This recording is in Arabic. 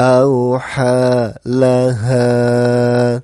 أوحى لها.